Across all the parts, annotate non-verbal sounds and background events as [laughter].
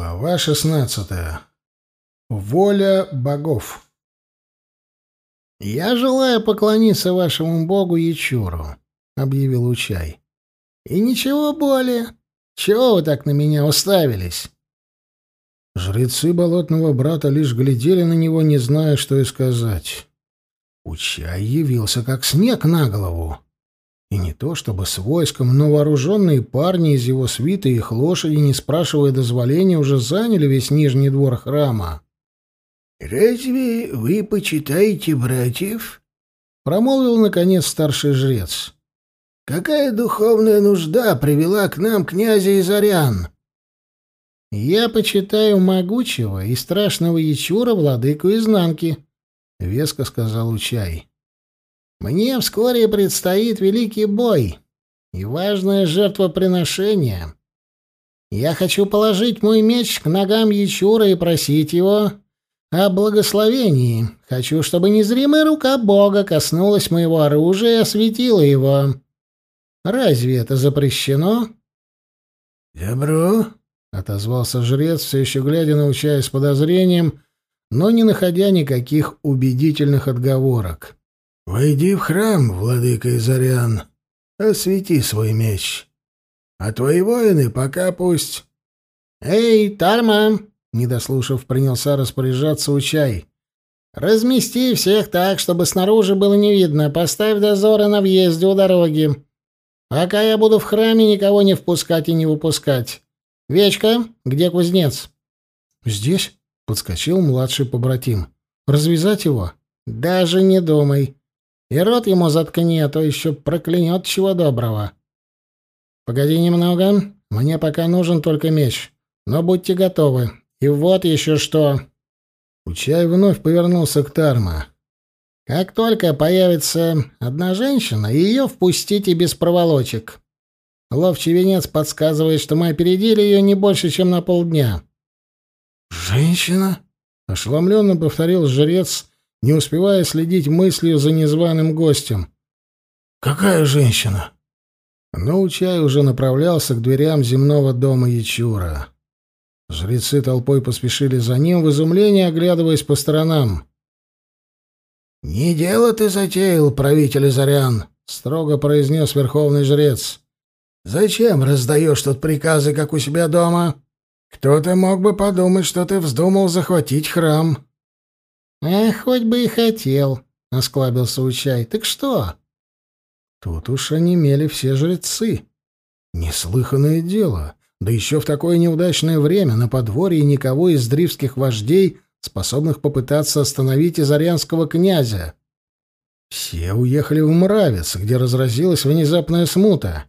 Глава шестнадцатая. Воля богов. «Я желаю поклониться вашему богу Ячуру», — объявил Учай. «И ничего более. Чего вы так на меня уставились?» Жрецы болотного брата лишь глядели на него, не зная, что и сказать. Учай явился как снег на голову. И не то чтобы с войском, но вооруженные парни из его свиты и их лошади, не спрашивая дозволения, уже заняли весь нижний двор храма. «Разве вы почитаете братьев?» — промолвил, наконец, старший жрец. «Какая духовная нужда привела к нам князя Изарян?» «Я почитаю могучего и страшного Ячура, владыку изнанки», — веско сказал Учай. Мне вскоре предстоит великий бой и важное жертвоприношение. Я хочу положить мой меч к ногам Ячура и просить его о благословении. Хочу, чтобы незримая рука Бога коснулась моего оружия и осветила его. Разве это запрещено? «Добро», — отозвался жрец, все еще глядя на Учая с подозрением, но не находя никаких убедительных отговорок. «Войди в храм, владыка Изарян, освети свой меч. А твои воины пока пусть...» «Эй, Тарма!» — недослушав, принялся распоряжаться Учай. «Размести всех так, чтобы снаружи было не видно. Поставь дозоры на въезде у дороги. Пока я буду в храме, никого не впускать и не выпускать. Вечка, где кузнец?» «Здесь?» — подскочил младший побратим. «Развязать его?» «Даже не думай. И рот ему заткни, а то еще проклянет чего доброго. Погоди немного, мне пока нужен только меч. Но будьте готовы. И вот еще что. Учай вновь повернулся к Тарма. Как только появится одна женщина, ее впустите без проволочек. Ловчий венец подсказывает, что мы опередили ее не больше, чем на полдня. «Женщина?» — ошеломленно повторил жрец, не успевая следить мыслью за незваным гостем. «Какая женщина?» Но Учай уже направлялся к дверям земного дома Ячура. Жрецы толпой поспешили за ним, в изумлении оглядываясь по сторонам. «Не дело ты затеял, правитель Зарян», — строго произнес верховный жрец. «Зачем раздаешь тут приказы, как у себя дома? Кто-то мог бы подумать, что ты вздумал захватить храм». «А хоть бы и хотел», — осклабился Учай. «Так что?» Тут уж онемели все жрецы. Неслыханное дело. Да еще в такое неудачное время на подворье никого из дривских вождей, способных попытаться остановить изарянского князя. Все уехали в Мравец, где разразилась внезапная смута.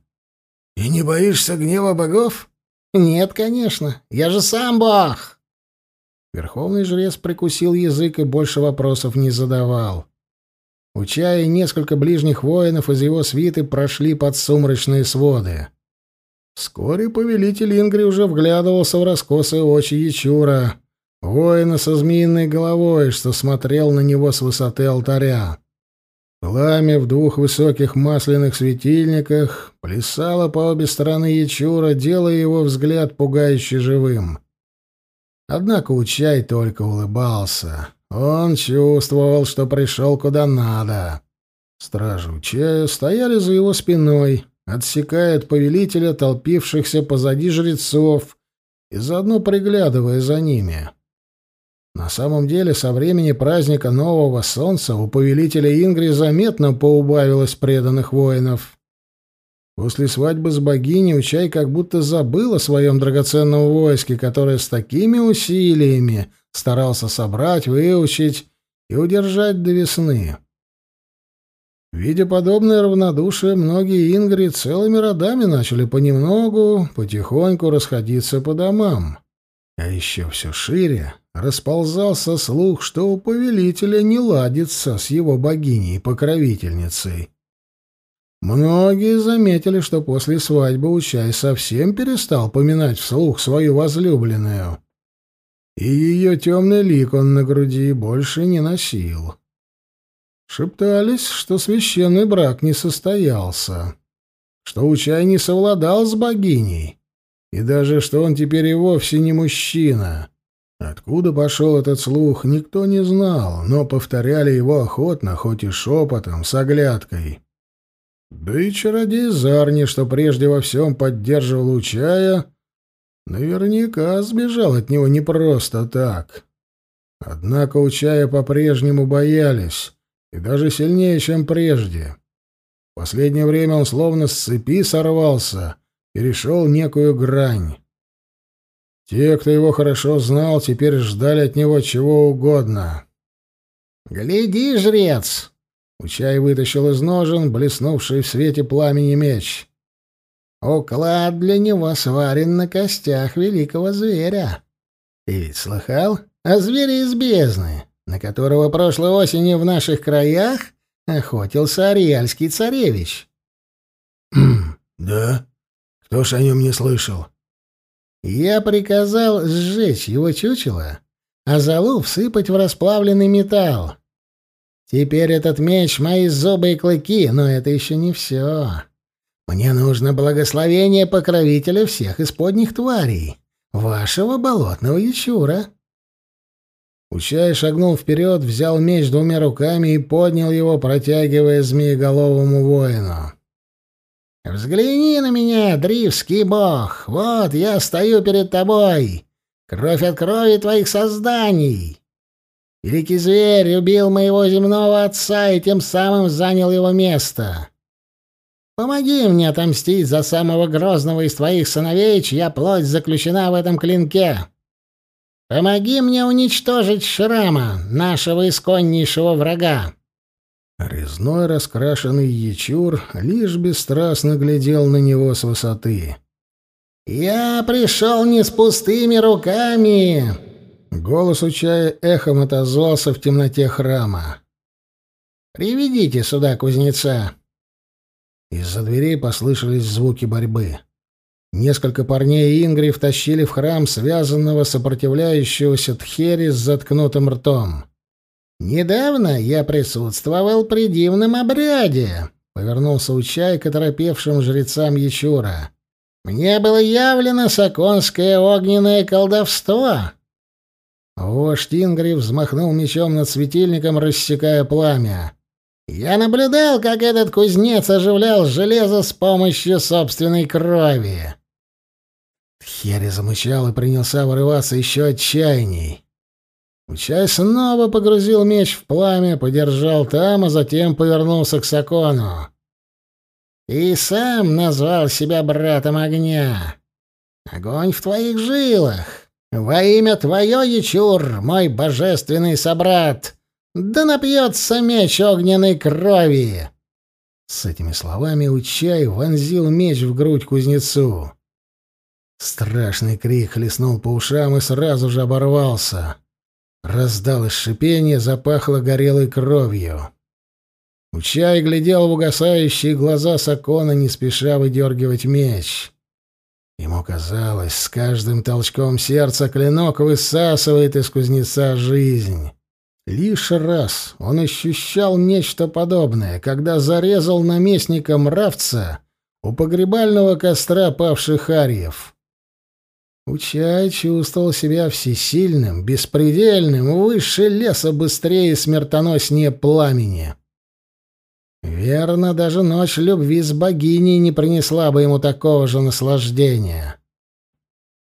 «И не боишься гнева богов?» «Нет, конечно. Я же сам бог!» Верховный жрец прикусил язык и больше вопросов не задавал. Учая несколько ближних воинов из его свиты прошли под сумрачные своды. Вскоре повелитель Ингри уже вглядывался в раскосые очи Ячура, воина со змеиной головой, что смотрел на него с высоты алтаря. Пламя в двух высоких масляных светильниках плясало по обе стороны Ячура, делая его взгляд пугающе живым. Однако Учай только улыбался. Он чувствовал, что пришел куда надо. Стражи Учая стояли за его спиной, отсекая от повелителя толпившихся позади жрецов и заодно приглядывая за ними. На самом деле, со времени праздника Нового Солнца у повелителя Ингри заметно поубавилось преданных воинов. После свадьбы с богиней Учай как будто забыл о своем драгоценном войске, которое с такими усилиями старался собрать, выучить и удержать до весны. Видя подобное равнодушие, многие ингри целыми родами начали понемногу, потихоньку расходиться по домам. А еще все шире расползался слух, что у повелителя не ладится с его богиней-покровительницей. Многие заметили, что после свадьбы Учай совсем перестал поминать вслух свою возлюбленную. И ее темный лик он на груди больше не носил. Шептались, что священный брак не состоялся, что Учай не совладал с богиней, и даже что он теперь и вовсе не мужчина. Откуда пошел этот слух, никто не знал, но повторяли его охотно, хоть и шепотом, с оглядкой. Да и чародей Зарни, что прежде во всем поддерживал Учая, наверняка сбежал от него не просто так. Однако Учая по-прежнему боялись, и даже сильнее, чем прежде. В последнее время он словно с цепи сорвался, перешел некую грань. Те, кто его хорошо знал, теперь ждали от него чего угодно. «Гляди, жрец!» Учай вытащил из ножен блеснувший в свете пламени меч. «Уклад для него сварен на костях великого зверя. Ты ведь слыхал о звере из бездны, на которого прошлой осенью в наших краях охотился Ариальский царевич?» [clears throat] «Да? Кто ж о нем не слышал?» Я приказал сжечь его чучело, а залу всыпать в расплавленный металл. Теперь этот меч — мои зубы и клыки, но это еще не все. Мне нужно благословение покровителя всех исподних тварей, вашего болотного ячура. Учай шагнул вперед, взял меч двумя руками и поднял его, протягивая змееголовому воину. «Взгляни на меня, дривский бог! Вот я стою перед тобой! Кровь от крови твоих созданий! Великий зверь убил моего земного отца и тем самым занял его место. Помоги мне отомстить за самого грозного из твоих сыновей, чья плоть заключена в этом клинке. Помоги мне уничтожить Шрама, нашего исконнейшего врага. Резной раскрашенный ячур лишь бесстрастно глядел на него с высоты. «Я пришел не с пустыми руками!» Голос Учая эхом отозвался в темноте храма. «Приведите сюда кузнеца!» Из-за дверей послышались звуки борьбы. Несколько парней Ингри втащили в храм связанного сопротивляющегося Тхери с заткнутым ртом. «Недавно я присутствовал при дивном обряде», — повернулся Учай к оторопевшим жрецам Ячура. «Мне было явлено саконское огненное колдовство». Вождь Ингри взмахнул мечом над светильником, рассекая пламя. «Я наблюдал, как этот кузнец оживлял железо с помощью собственной крови». Херри замычал и принялся вырываться еще отчаянней. Учай снова погрузил меч в пламя, подержал там, а затем повернулся к Сакону. «Ты сам назвал себя братом огня. Огонь в твоих жилах. Во имя твое, Ячур, мой божественный собрат, да напьется меч огненной крови!» С этими словами Учай вонзил меч в грудь кузнецу. Страшный крик хлестнул по ушам и сразу же оборвался. Раздалось шипение, запахло горелой кровью. Учай глядел в угасающие глаза Сакона, не спеша выдергивать меч. Ему казалось, с каждым толчком сердца клинок высасывает из кузнеца жизнь. Лишь раз он ощущал нечто подобное, когда зарезал наместника Мравца у погребального костра павших арьев. Учай чувствовал себя всесильным, беспредельным, выше леса быстрее смертоноснее пламени. Верно, даже ночь любви с богиней не принесла бы ему такого же наслаждения.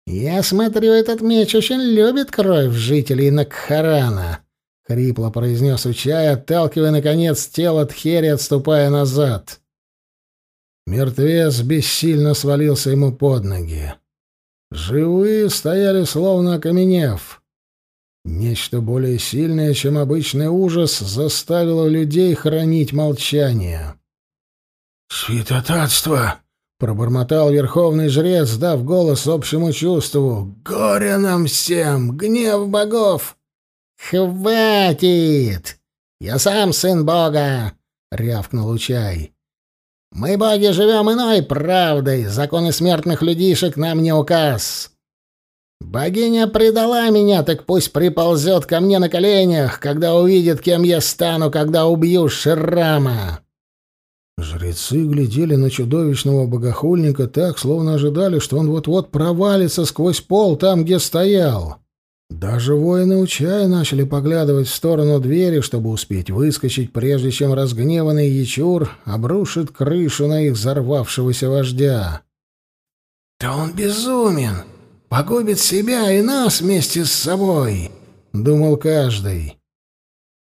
«Я смотрю, этот меч очень любит кровь жителей Накхарана», — хрипло произнес Учай, отталкивая, наконец, тело Тхери, отступая назад. Мертвец бессильно свалился ему под ноги. Живые стояли словно окаменев. Нечто более сильное, чем обычный ужас, заставило людей хранить молчание. «Святотатство!» — пробормотал верховный жрец, дав голос общему чувству. «Горе нам всем! Гнев богов!» «Хватит! Я сам сын бога!» — рявкнул Учай. Мы, боги, живем иной правдой. Законы смертных людишек нам не указ. Богиня предала меня, так пусть приползет ко мне на коленях, когда увидит, кем я стану, когда убью Ширама. Жрецы глядели на чудовищного богохульника так, словно ожидали, что он вот-вот провалится сквозь пол там, где стоял. Даже воины Учая начали поглядывать в сторону двери, чтобы успеть выскочить, прежде чем разгневанный Ячур обрушит крышу на их взорвавшегося вождя. «Да он безумен! Погубит себя и нас вместе с собой!» — думал каждый.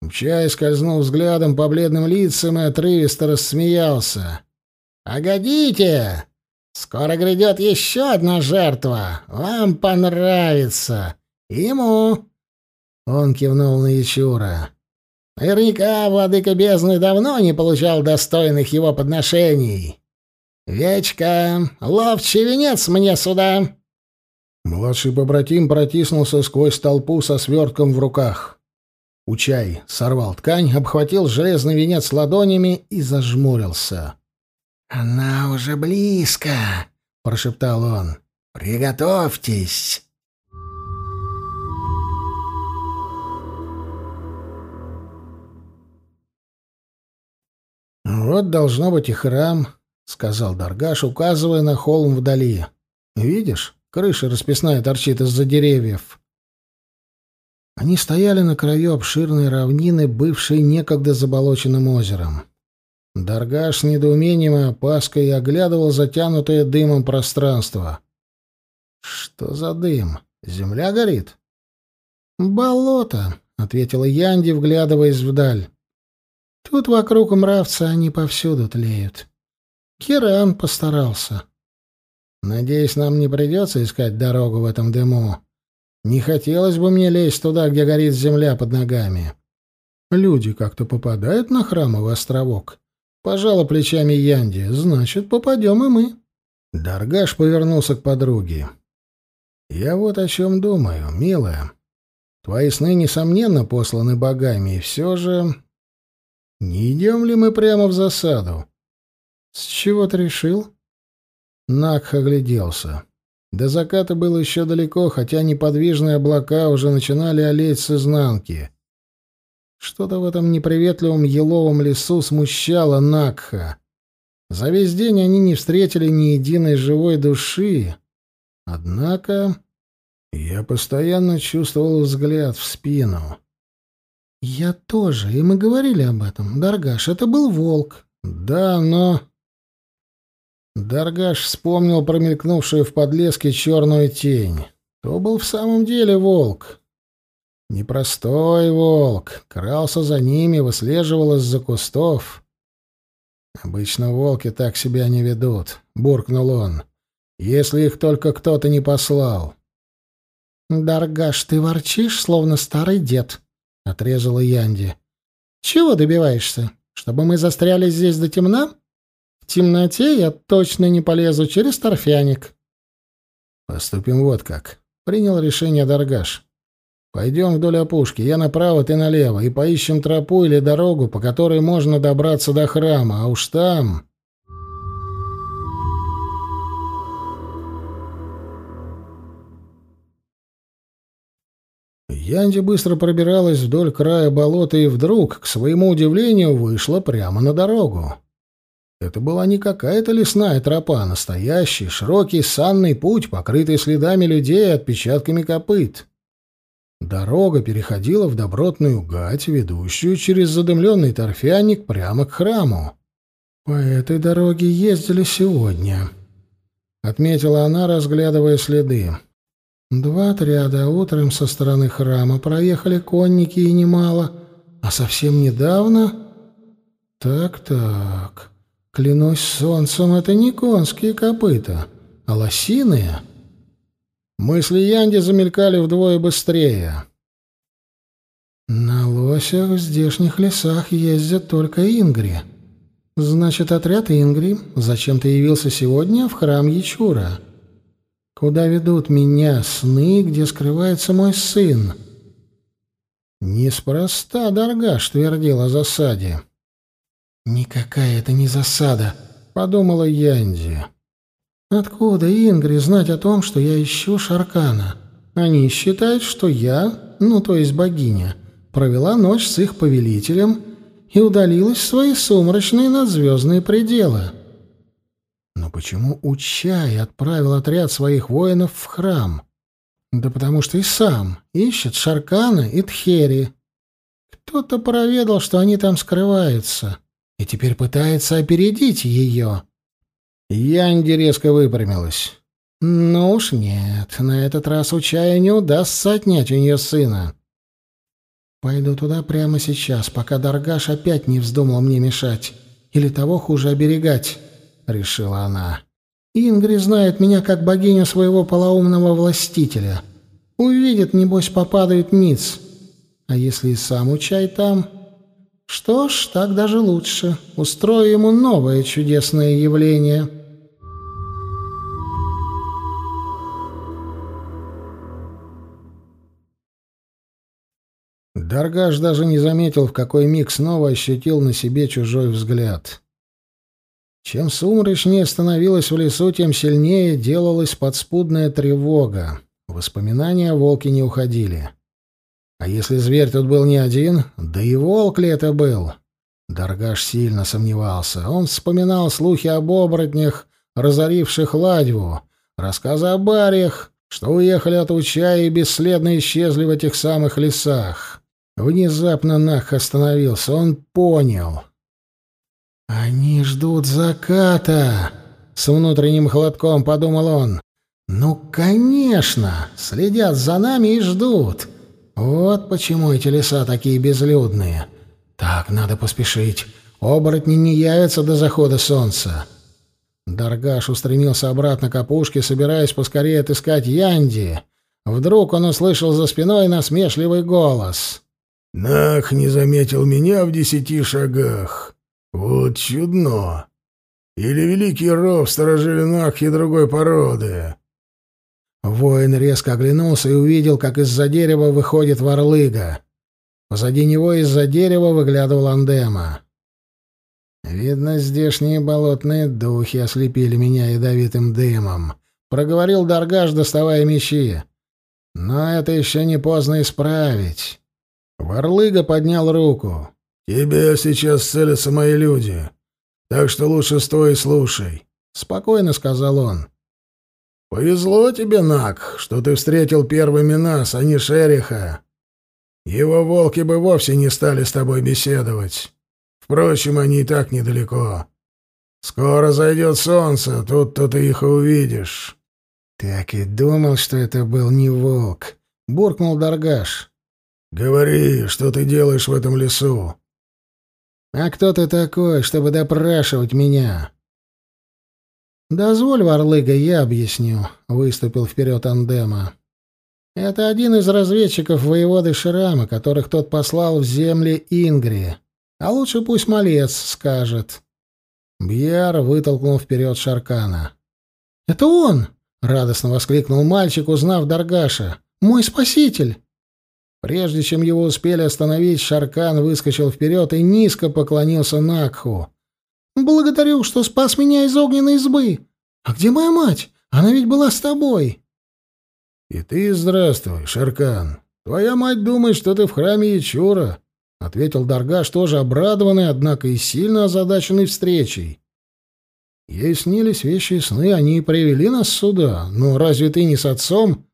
Учай скользнул взглядом по бледным лицам и отрывисто рассмеялся. «Погодите! Скоро грядет еще одна жертва! Вам понравится!» «Ему!» — он кивнул на Ячура. «Наверняка владыка бездны давно не получал достойных его подношений. Вечка, ловчий венец мне сюда!» Младший побратим протиснулся сквозь толпу со свертком в руках. Учай сорвал ткань, обхватил железный венец ладонями и зажмурился. «Она уже близко!» — прошептал он. «Приготовьтесь!» «Вот должно быть и храм», — сказал Даргаш, указывая на холм вдали. «Видишь, крыша расписная торчит из-за деревьев». Они стояли на краю обширной равнины, бывшей некогда заболоченным озером. Даргаш с недоумением и опаской оглядывал затянутое дымом пространство. «Что за дым? Земля горит?» «Болото», — ответила Янди, вглядываясь вдаль. Тут вокруг мравца они повсюду тлеют. Киран постарался. Надеюсь, нам не придется искать дорогу в этом дыму. Не хотелось бы мне лезть туда, где горит земля под ногами. Люди как-то попадают на храмовый островок. Пожала плечами Янди. Значит, попадем и мы. Даргаш повернулся к подруге. Я вот о чем думаю, милая. Твои сны, несомненно, посланы богами, и все же не идем ли мы прямо в засаду? С чего ты решил? Накх огляделся. До заката было еще далеко, хотя неподвижные облака уже начинали олеть с изнанки. Что-то в этом неприветливом еловом лесу смущало Накха. За весь день они не встретили ни единой живой души. Однако я постоянно чувствовал взгляд в спину. «Я тоже, и мы говорили об этом. Даргаш, это был волк». «Да, но...» Даргаш вспомнил промелькнувшую в подлеске черную тень. То был в самом деле волк. Непростой волк. Крался за ними, выслеживал из-за кустов. «Обычно волки так себя не ведут», — буркнул он. «Если их только кто-то не послал». «Даргаш, ты ворчишь, словно старый дед», — отрезала Янди. «Чего добиваешься? Чтобы мы застряли здесь до темна? Темноте я точно не полезу через торфяник». «Поступим вот как», — принял решение Даргаш. «Пойдем вдоль опушки, я направо, ты налево, и поищем тропу или дорогу, по которой можно добраться до храма, а уж там...» Янди быстро пробиралась вдоль края болота и вдруг, к своему удивлению, вышла прямо на дорогу. Это была не какая-то лесная тропа, а настоящий, широкий санный путь, покрытый следами людей и отпечатками копыт. Дорога переходила в добротную гать, ведущую через задымленный торфяник прямо к храму. «По этой дороге ездили сегодня», — отметила она, разглядывая следы. Два отряда утром со стороны храма проехали конники и немало, а совсем недавно... Так-так... Клянусь солнцем, это не конские копыта, а лосиные. Мысли Янди замелькали вдвое быстрее. На лосях в здешних лесах ездят только ингри. Значит, отряд ингри зачем-то явился сегодня в храм Ячура. Куда ведут меня сны, где скрывается мой сын? Неспроста Даргаш твердил о засаде. «Никакая это не засада», — подумала Янди. «Откуда Ингри знать о том, что я ищу Шаркана? Они считают, что я, ну то есть богиня, провела ночь с их повелителем и удалилась в свои сумрачные надзвездные пределы. Но почему Учай отправил отряд своих воинов в храм? Да потому что и сам ищет Шаркана и Тхери. Кто-то проведал, что они там скрываются, и теперь пытается опередить ее. Янди резко выпрямилась. Ну уж нет, на этот раз Учаю не удастся отнять у нее сына. Пойду туда прямо сейчас, пока Даргаш опять не вздумал мне мешать. Или того хуже оберегать, — решила она. Ингри знает меня как богиню своего полоумного властителя. Увидит, небось, попадает ниц. А если и сам Учай там... Что ж, так даже лучше. Устрою ему новое чудесное явление». Даргаш даже не заметил, в какой миг снова ощутил на себе чужой взгляд. Чем сумрачнее становилось в лесу, тем сильнее делалась подспудная тревога. Воспоминания о волке не уходили. А если зверь тут был не один, да и волк ли это был? Даргаш сильно сомневался. Он вспоминал слухи об оборотнях, разоривших ладьву, рассказы о барьях, что уехали от Учая и бесследно исчезли в этих самых лесах. Внезапно Нах остановился. Он понял. «Они ждут заката!» — с внутренним хлопком подумал он. «Ну, конечно! Следят за нами и ждут. Вот почему эти леса такие безлюдные. Так, надо поспешить. Оборотни не явятся до захода солнца». Даргаш устремился обратно к опушке, собираясь поскорее отыскать Янди. Вдруг он услышал за спиной насмешливый голос. Нах не заметил меня в десяти шагах. Вот чудно. Или великий ров сторожили Нахи другой породы. Воин резко оглянулся и увидел, как из-за дерева выходит Варлыга. Позади него из-за дерева выглядывал Андема. «Видно, здешние болотные духи ослепили меня ядовитым дымом», — проговорил Даргаш, доставая мечи. «Но это еще не поздно исправить. Варлыга поднял руку. «Тебе сейчас целятся мои люди, так что лучше стой и слушай», — спокойно сказал он. «Повезло тебе, Нак, что ты встретил первыми нас, а не Шериха. Его волки бы вовсе не стали с тобой беседовать. Впрочем, они и так недалеко. Скоро зайдет солнце, тут-то ты их и увидишь». «Так и думал, что это был не волк», — буркнул Даргаш. «Говори, что ты делаешь в этом лесу?» «А кто ты такой, чтобы допрашивать меня?» «Дозволь, Варлыга, я объясню», — выступил вперед Андема. «Это один из разведчиков воеводы Шрама, которых тот послал в земли Ингри. А лучше пусть малец скажет». Бьяр вытолкнул вперед Шаркана. «Это он!» — радостно воскликнул мальчик, узнав Даргаша. «Мой спаситель!» Прежде чем его успели остановить, Шаркан выскочил вперед и низко поклонился Накху. «Благодарю, что спас меня из огненной избы. А где моя мать? Она ведь была с тобой». «И ты здравствуй, Шаркан. Твоя мать думает, что ты в храме Ячура», — ответил Даргаш, тоже обрадованный, однако и сильно озадаченный встречей. «Ей снились вещи и сны, они и привели нас сюда. Но разве ты не с отцом?»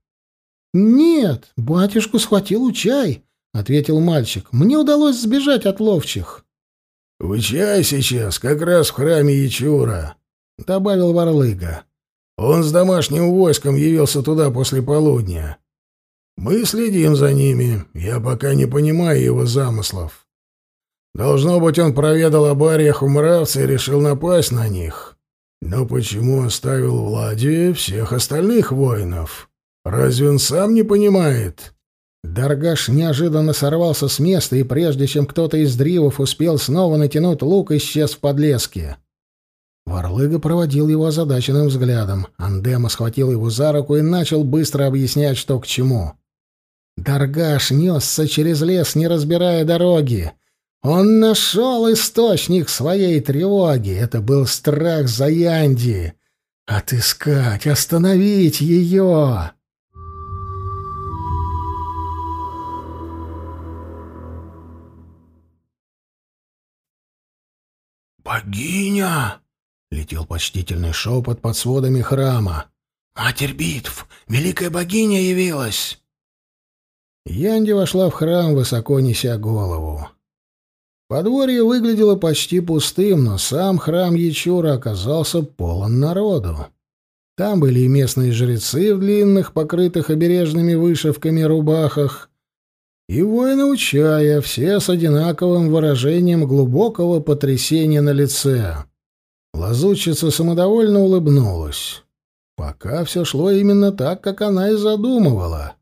«Нет, батюшку схватил Учай», — ответил мальчик. «Мне удалось сбежать от ловчих». «Учай сейчас, как раз в храме Ячура», — добавил Варлыга. «Он с домашним войском явился туда после полудня. Мы следим за ними, я пока не понимаю его замыслов. Должно быть, он проведал о барьях у мравца и решил напасть на них. Но почему оставил в Ладе всех остальных воинов?» Разве он сам не понимает? Даргаш неожиданно сорвался с места, и прежде чем кто-то из дривов успел снова натянуть лук, исчез в подлеске. Варлыга проводил его озадаченным взглядом. Андема схватил его за руку и начал быстро объяснять, что к чему. Даргаш несся через лес, не разбирая дороги. Он нашел источник своей тревоги. Это был страх за Янди. Отыскать, остановить ее. «Богиня!» — летел почтительный шепот под сводами храма. «Матерь битв! Великая богиня явилась!» Янди вошла в храм, высоко неся голову. Подворье выглядело почти пустым, но сам храм Ячура оказался полон народу. Там были и местные жрецы в длинных, покрытых обережными вышивками рубахах, и воины Учая, все с одинаковым выражением глубокого потрясения на лице. Лазутчица самодовольно улыбнулась. Пока все шло именно так, как она и задумывала.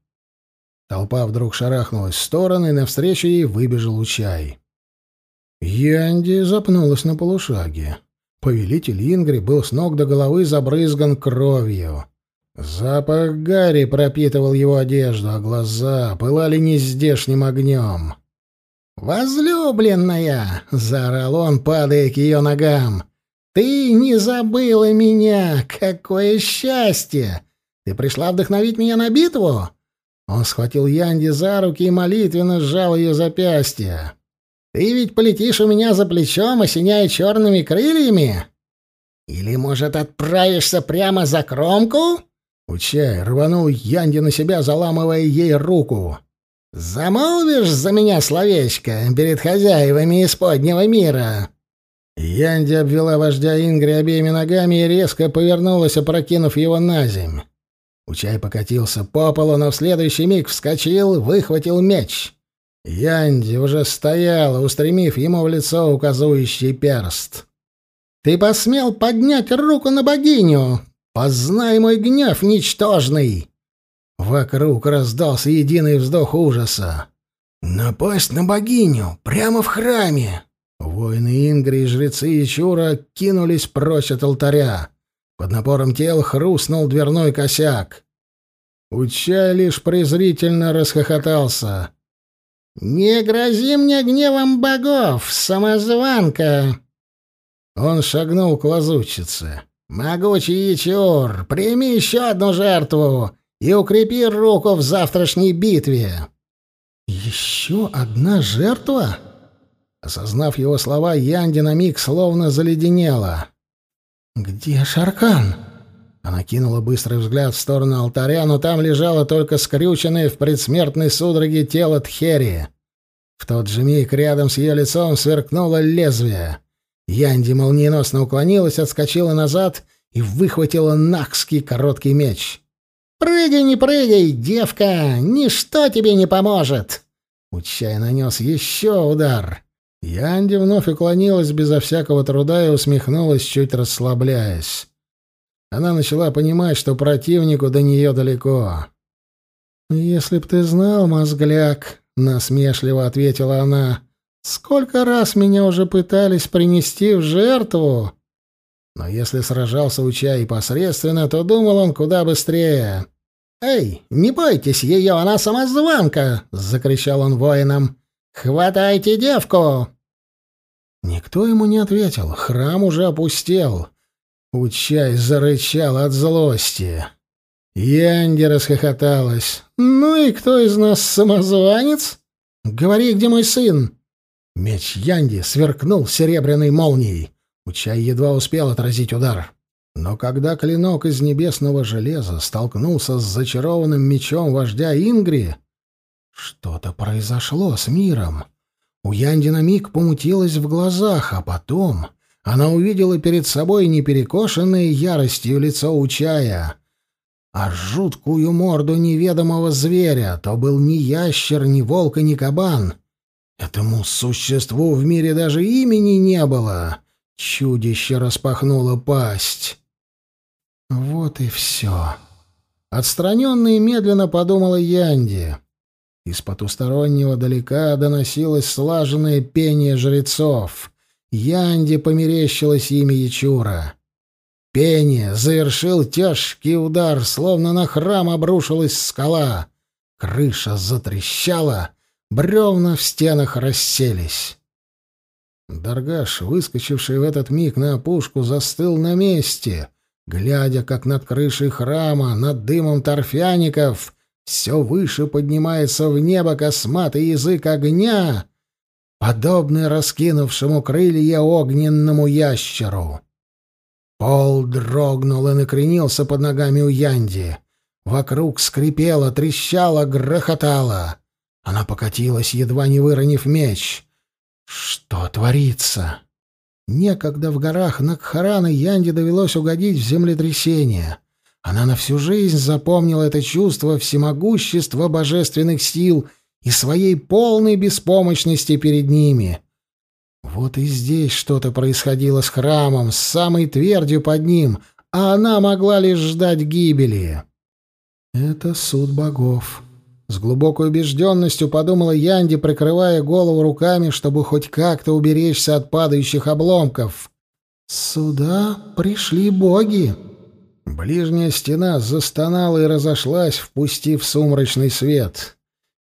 Толпа вдруг шарахнулась в стороны, и навстречу ей выбежал Учай. Янди запнулась на полушаге. Повелитель Ингри был с ног до головы забрызган кровью. Запах гари пропитывал его одежду, а глаза пылали нездешним огнем. «Возлюбленная!» — заорал он, падая к ее ногам. «Ты не забыла меня! Какое счастье! Ты пришла вдохновить меня на битву?» Он схватил Янди за руки и молитвенно сжал ее запястье. Ты ведь полетишь у меня за плечом, осеняя черными крыльями? Или, может, отправишься прямо за кромку?» Учай рванул Янди на себя, заламывая ей руку. «Замолвишь за меня словечко перед хозяевами исподнего мира?» Янди обвела вождя Ингри обеими ногами и резко повернулась, опрокинув его на земь. Учай покатился по полу, но в следующий миг вскочил, выхватил меч. Янди уже стояла, устремив ему в лицо указующий перст. «Ты посмел поднять руку на богиню! Познай мой гнев ничтожный!» Вокруг раздался единый вздох ужаса. «Напасть на богиню! Прямо в храме!» Воины Ингри и жрецы Ячура кинулись прочь от алтаря. Под напором тел хрустнул дверной косяк. Учай лишь презрительно расхохотался. «Не грози мне гневом богов, самозванка!» Он шагнул к лазутчице. «Могучий Ячур, прими еще одну жертву и укрепи руку в завтрашней битве!» «Еще одна жертва?» Осознав его слова, Янди на миг словно заледенела. «Где Шаркан?» Она кинула быстрый взгляд в сторону алтаря, но там лежало только скрюченное в предсмертной судороге тело Тхери. В тот же миг рядом с ее лицом сверкнуло лезвие. Янди молниеносно уклонилась, отскочила назад и выхватила нахский короткий меч. «Прыгай, не прыгай, девка! Ничто тебе не поможет!» Учай нанес еще удар. Янди вновь уклонилась безо всякого труда и усмехнулась, чуть расслабляясь. Она начала понимать, что противнику до нее далеко. «Если б ты знал, мозгляк», — насмешливо ответила она, — «сколько раз меня уже пытались принести в жертву?» Но если сражался Учай посредственно, то думал он куда быстрее. «Эй, не бойтесь ее, она самозванка!» — закричал он воинам. «Хватайте девку!» Никто ему не ответил, храм уже опустел. Учай зарычал от злости. Янди расхохоталась. «Ну и кто из нас самозванец? Говори, где мой сын?» Меч Янди сверкнул серебряной молнией. Учай едва успел отразить удар. Но когда клинок из небесного железа столкнулся с зачарованным мечом вождя Ингри, что-то произошло с миром. У Янди на миг помутилось в глазах, а потом она увидела перед собой неперекошенное яростью лицо Учая, а жуткую морду неведомого зверя. То был ни ящер, ни волк и ни кабан. Этому существу в мире даже имени не было. Чудище распахнуло пасть. Вот и все. Отстраненно и медленно подумала Янди. Из потустороннего далека доносилось слаженное пение жрецов. Янди померещилось имя Ячура. Пение завершил тяжкий удар, словно на храм обрушилась скала. Крыша затрещала, бревна в стенах расселись. Даргаш, выскочивший в этот миг на опушку, застыл на месте, глядя, как над крышей храма, над дымом торфяников, все выше поднимается в небо косматый язык огня, подобный раскинувшему крылья огненному ящеру. Пол дрогнул и накренился под ногами у Янди. Вокруг скрипело, трещало, грохотало. Она покатилась, едва не выронив меч. Что творится? Некогда в горах Накхарана Янде довелось угодить в землетрясение. Она на всю жизнь запомнила это чувство всемогущества божественных сил и своей полной беспомощности перед ними. Вот и здесь что-то происходило с храмом, с самой твердью под ним, а она могла лишь ждать гибели. Это суд богов. С глубокой убежденностью подумала Янди, прикрывая голову руками, чтобы хоть как-то уберечься от падающих обломков. «Сюда пришли боги!» Ближняя стена застонала и разошлась, впустив сумрачный свет.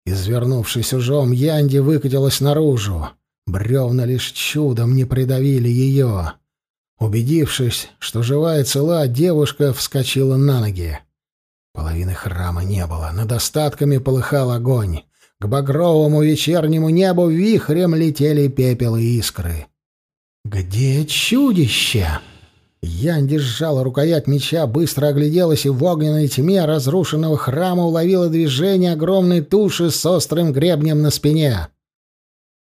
Извернувшись ужом, Янди выкатилась наружу. Бревна лишь чудом не придавили ее. Убедившись, что живая цела, девушка вскочила на ноги. Половины храма не было, над остатками полыхал огонь. К багровому вечернему небу вихрем летели пепел и искры. «Где чудище?» Янди сжала рукоять меча, быстро огляделась и в огненной тьме разрушенного храма уловила движение огромной туши с острым гребнем на спине.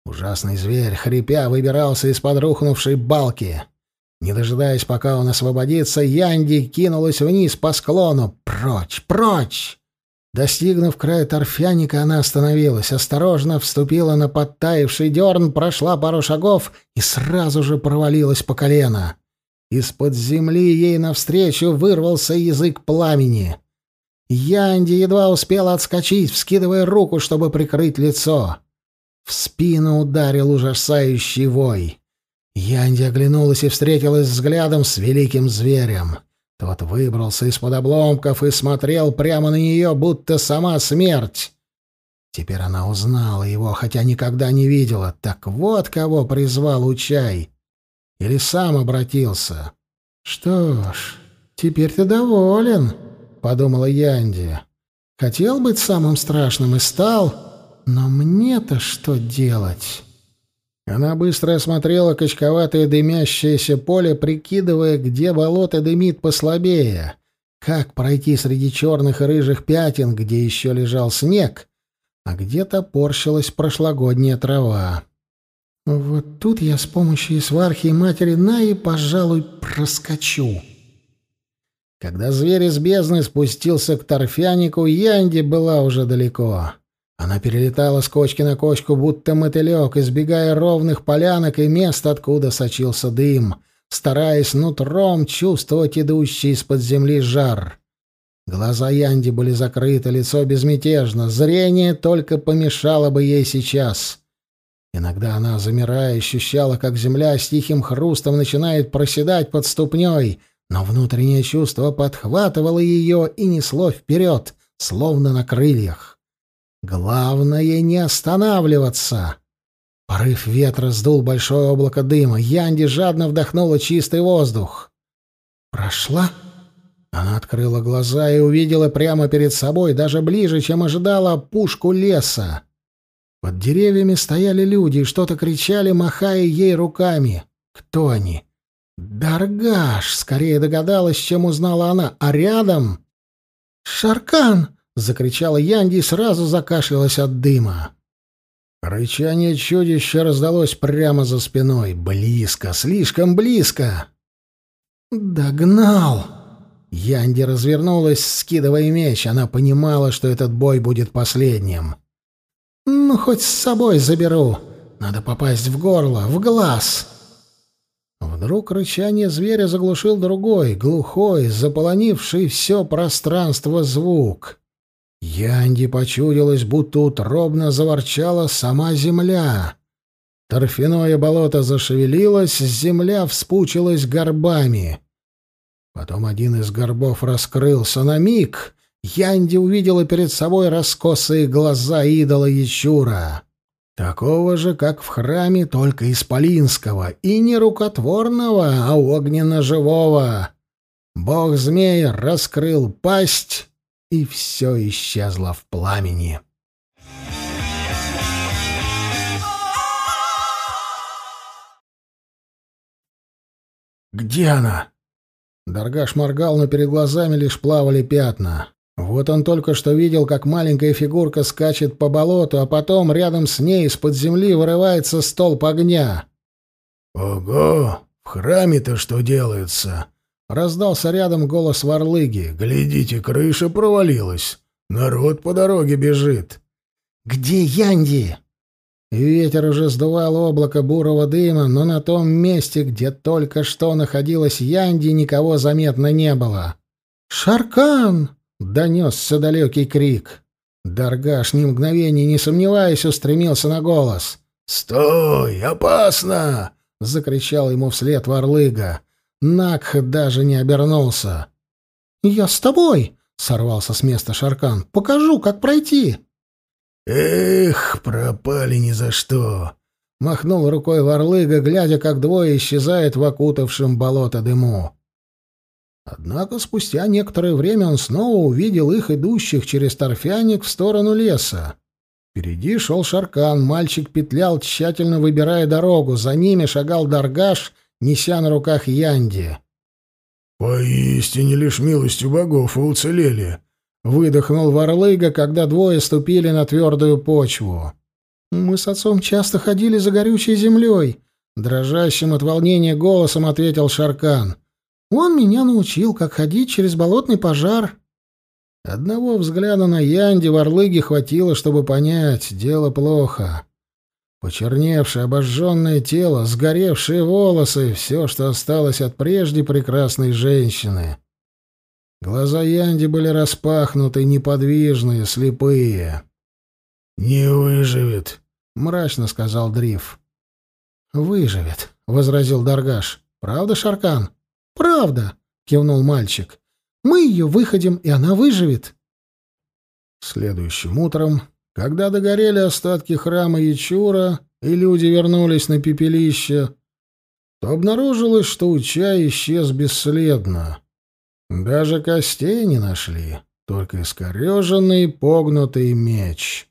Ужасный зверь, хрипя, выбирался из-под рухнувшей балки. Не дожидаясь, пока он освободится, Янди кинулась вниз по склону. «Прочь! Прочь!» Достигнув края торфяника, она остановилась, осторожно вступила на подтаявший дерн, прошла пару шагов и сразу же провалилась по колено. Из-под земли ей навстречу вырвался язык пламени. Янди едва успела отскочить, вскидывая руку, чтобы прикрыть лицо. В спину ударил ужасающий вой. Янди оглянулась и встретилась взглядом с великим зверем. Тот выбрался из-под обломков и смотрел прямо на нее, будто сама смерть. Теперь она узнала его, хотя никогда не видела. Так вот кого призвал Учай. Или сам обратился. «Что ж, теперь ты доволен», — подумала Янди. «Хотел быть самым страшным и стал...» Но мне-то что делать? Она быстро осмотрела качковатое дымящееся поле, прикидывая, где болото дымит послабее. Как пройти среди черных и рыжих пятен, где еще лежал снег, а где-то порщилась прошлогодняя трава. Вот тут я с помощью свархи и матери Наи, пожалуй, проскочу. Когда зверь из бездны спустился к торфянику, Янди была уже далеко. Она перелетала с кочки на кочку, будто мотылек, избегая ровных полянок и мест, откуда сочился дым, стараясь нутром чувствовать идущий из-под земли жар. Глаза Янди были закрыты, лицо безмятежно, зрение только помешало бы ей сейчас. Иногда она, замирая, ощущала, как земля с тихим хрустом начинает проседать под ступней, но внутреннее чувство подхватывало ее и несло вперед, словно на крыльях. Главное не останавливаться. Порыв ветра сдул большое облако дыма. Янди жадно вдохнула чистый воздух. Прошла. Она открыла глаза и увидела прямо перед собой, даже ближе, чем ожидала, пушку леса. Под деревьями стояли люди и что-то кричали, махая ей руками. Кто они? Даргаш, скорее догадалась, чем узнала она. А рядом... «Шаркан!» — закричала Янди и сразу закашлялась от дыма. Рычание чудища раздалось прямо за спиной. Близко, слишком близко. «Догнал!» Янди развернулась, скидывая меч. Она понимала, что этот бой будет последним. «Ну, хоть с собой заберу. Надо попасть в горло, в глаз!» Вдруг рычание зверя заглушил другой, глухой, заполонивший все пространство звук. Янди почудилось, будто утробно заворчала сама земля. Торфяное болото зашевелилось, земля вспучилась горбами. Потом один из горбов раскрылся на миг. Янди увидела перед собой раскосые глаза идола Ячура. Такого же, как в храме, только исполинского, и не рукотворного, а огненно-живого. Бог-змей раскрыл пасть и все исчезло в пламени. «Где она?» Даргаш моргал, но перед глазами лишь плавали пятна. Вот он только что видел, как маленькая фигурка скачет по болоту, а потом рядом с ней из-под земли вырывается столб огня. «Ого! В храме-то что делается?» Раздался рядом голос Варлыги. «Глядите, крыша провалилась. Народ по дороге бежит». «Где Янди?» Ветер уже сдувал облако бурого дыма, но на том месте, где только что находилась Янди, никого заметно не было. «Шаркан!» — донесся далекий крик. Даргаш, ни мгновения не сомневаясь, устремился на голос. «Стой! Опасно!» — закричал ему вслед Варлыга. Накх даже не обернулся. «Я с тобой!» — сорвался с места Шаркан. «Покажу, как пройти!» «Эх, пропали ни за что!» — махнул рукой Варлыга, глядя, как двое исчезает в окутавшем болото дыму. Однако спустя некоторое время он снова увидел их, идущих через торфяник в сторону леса. Впереди шел Шаркан, мальчик петлял, тщательно выбирая дорогу, за ними шагал Даргаш, неся на руках Янди. «Поистине лишь милостью богов уцелели», Выдохнул Варлыга, когда двое ступили на твердую почву. «Мы с отцом часто ходили за горючей землей», — дрожащим от волнения голосом ответил Шаркан. «Он меня научил, как ходить через болотный пожар». Одного взгляда на Янди Варлыги хватило, чтобы понять, дело плохо. Почерневшее, обожженное тело, сгоревшие волосы — все, что осталось от прежде прекрасной женщины. Глаза Янди были распахнуты, неподвижные, слепые. «Не выживет», — мрачно сказал Дриф. «Выживет», — возразил Даргаш. «Правда, Шаркан?» «Правда», — кивнул мальчик. «Мы ее выходим, и она выживет». Следующим утром, когда догорели остатки храма Ячура, и люди вернулись на пепелище, то обнаружилось, что Учай исчез бесследно. Даже костей не нашли, только искореженный погнутый меч.